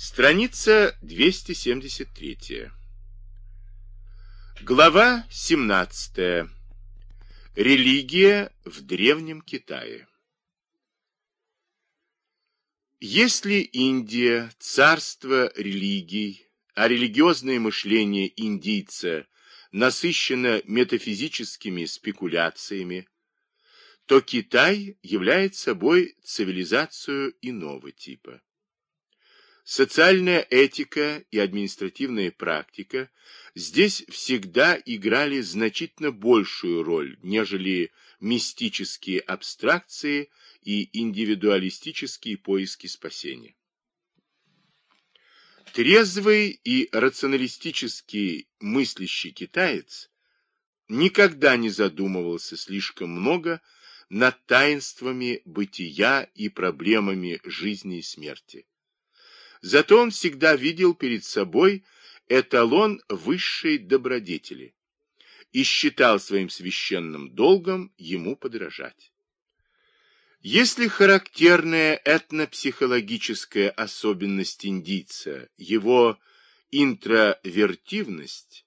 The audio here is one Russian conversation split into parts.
Страница 273. Глава 17. Религия в Древнем Китае. Если Индия – царство религий, а религиозное мышление индийца насыщено метафизическими спекуляциями, то Китай является собой цивилизацию иного типа. Социальная этика и административная практика здесь всегда играли значительно большую роль, нежели мистические абстракции и индивидуалистические поиски спасения. Трезвый и рационалистический мыслящий китаец никогда не задумывался слишком много над таинствами бытия и проблемами жизни и смерти. Зато он всегда видел перед собой эталон высшей добродетели и считал своим священным долгом ему подражать. Если характерная этнопсихологическая особенность индийца, его интровертивность,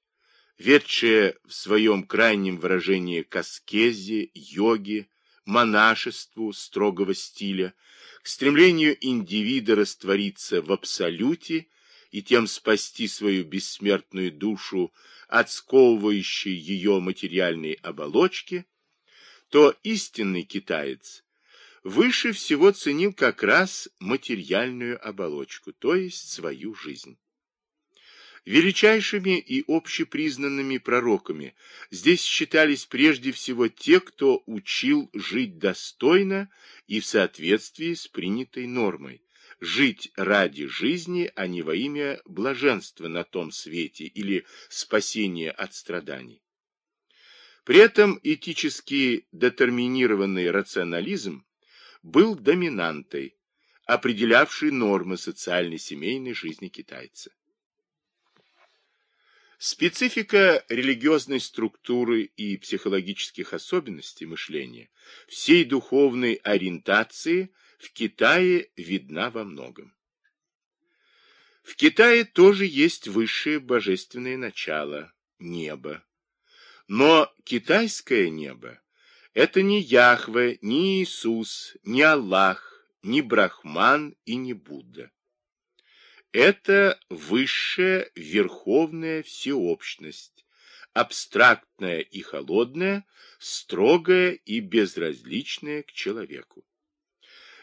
ведшая в своем крайнем выражении к аскезе, йоге, монашеству строгого стиля, к стремлению индивида раствориться в абсолюте и тем спасти свою бессмертную душу от сковывающей ее материальной оболочки, то истинный китаец выше всего ценил как раз материальную оболочку, то есть свою жизнь. Величайшими и общепризнанными пророками здесь считались прежде всего те, кто учил жить достойно и в соответствии с принятой нормой, жить ради жизни, а не во имя блаженства на том свете или спасения от страданий. При этом этически детерминированный рационализм был доминантой, определявшей нормы социальной семейной жизни китайца. Специфика религиозной структуры и психологических особенностей мышления всей духовной ориентации в Китае видна во многом. В Китае тоже есть высшее божественное начало – небо. Но китайское небо – это не Яхве, не Иисус, не Аллах, не Брахман и не Будда. Это высшая верховная всеобщность, абстрактная и холодная, строгая и безразличная к человеку.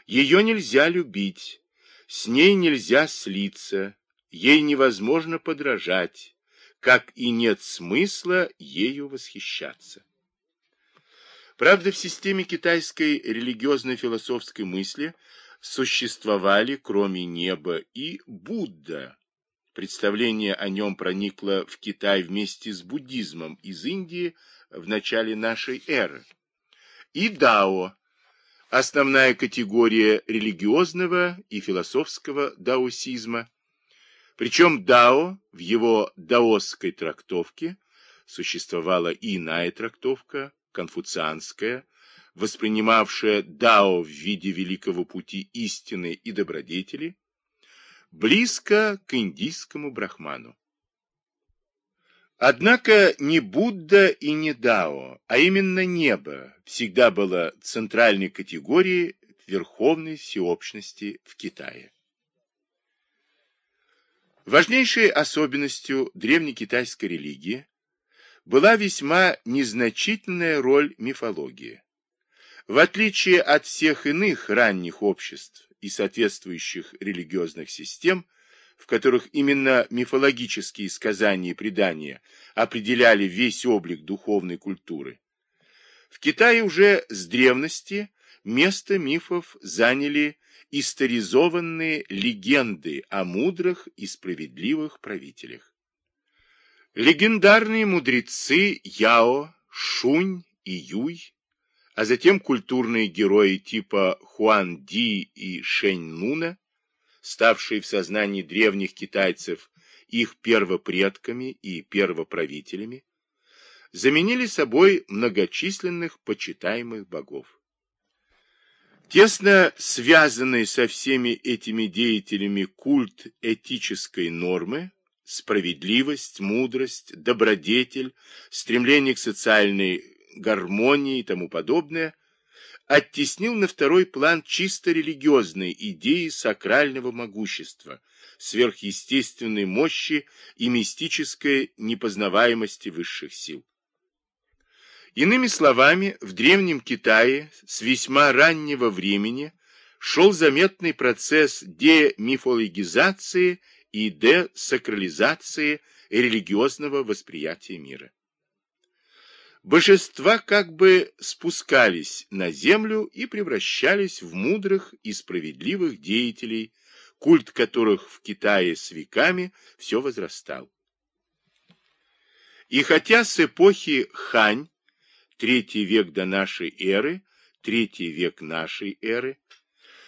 Ее нельзя любить, с ней нельзя слиться, ей невозможно подражать, как и нет смысла ею восхищаться. Правда, в системе китайской религиозно-философской мысли – существовали, кроме неба, и Будда. Представление о нем проникло в Китай вместе с буддизмом из Индии в начале нашей эры. И Дао, основная категория религиозного и философского даосизма. Причем Дао в его даосской трактовке существовала и иная трактовка, конфуцианская, воспринимавшая Дао в виде великого пути истины и добродетели, близко к индийскому брахману. Однако не Будда и не Дао, а именно небо всегда было центральной категорией верховной всеобщности в Китае. Важнейшей особенностью древнекитайской религии была весьма незначительная роль мифологии. В отличие от всех иных ранних обществ и соответствующих религиозных систем, в которых именно мифологические сказания и предания определяли весь облик духовной культуры, в Китае уже с древности место мифов заняли историзованные легенды о мудрых и справедливых правителях. Легендарные мудрецы Яо, Шунь и Юй а затем культурные герои типа Хуан Ди и Шэнь Нуна, ставшие в сознании древних китайцев их первопредками и первоправителями, заменили собой многочисленных почитаемых богов. Тесно связанный со всеми этими деятелями культ этической нормы, справедливость, мудрость, добродетель, стремление к социальной гармонии и тому подобное, оттеснил на второй план чисто религиозные идеи сакрального могущества, сверхъестественной мощи и мистической непознаваемости высших сил. Иными словами, в Древнем Китае с весьма раннего времени шел заметный процесс демифологизации и десакрализации религиозного восприятия мира. Божества как бы спускались на землю и превращались в мудрых и справедливых деятелей, культ которых в Китае с веками все возрастал. И хотя с эпохи Хань третий век до нашей эры, третий век нашей эры.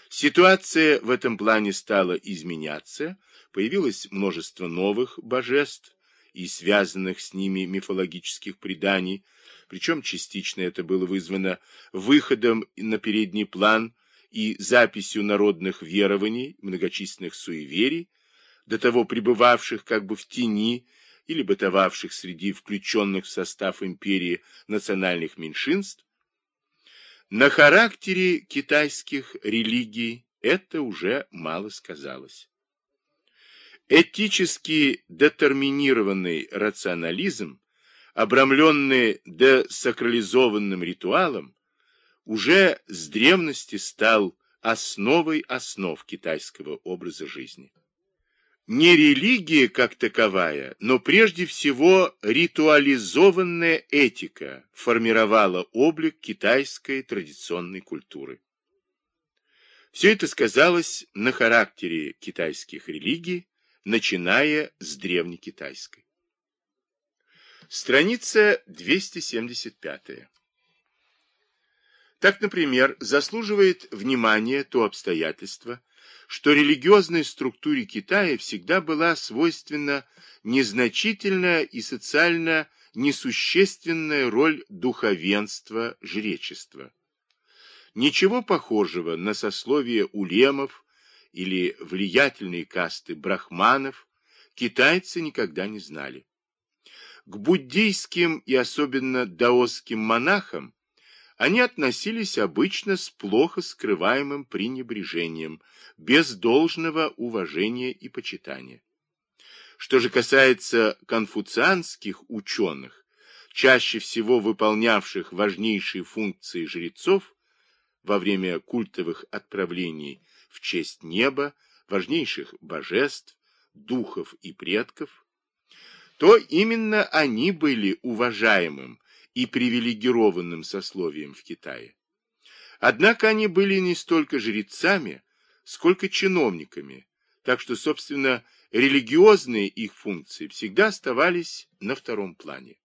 Ситуация в этом плане стала изменяться, появилось множество новых божеств и связанных с ними мифологических преданий, причем частично это было вызвано выходом на передний план и записью народных верований, многочисленных суеверий, до того пребывавших как бы в тени или бытовавших среди включенных в состав империи национальных меньшинств, на характере китайских религий это уже мало сказалось. Этически детерминированный рационализм, обрамленный десакрализованным ритуалом, уже с древности стал основой основ китайского образа жизни не религия как таковая, но прежде всего ритуализованная этика формировала облик китайской традиционной культуры. Все это сказалось на характере китайских религий, начиная с древнекитайской. Страница 275. Так, например, заслуживает внимания то обстоятельство, что религиозной структуре Китая всегда была свойственна незначительная и социально несущественная роль духовенства, жречества. Ничего похожего на сословие улемов или влиятельные касты брахманов китайцы никогда не знали. К буддийским и особенно даосским монахам они относились обычно с плохо скрываемым пренебрежением, без должного уважения и почитания. Что же касается конфуцианских ученых, чаще всего выполнявших важнейшие функции жрецов во время культовых отправлений в честь неба, важнейших божеств, духов и предков, то именно они были уважаемым и привилегированным сословием в Китае. Однако они были не столько жрецами, сколько чиновниками, так что, собственно, религиозные их функции всегда оставались на втором плане.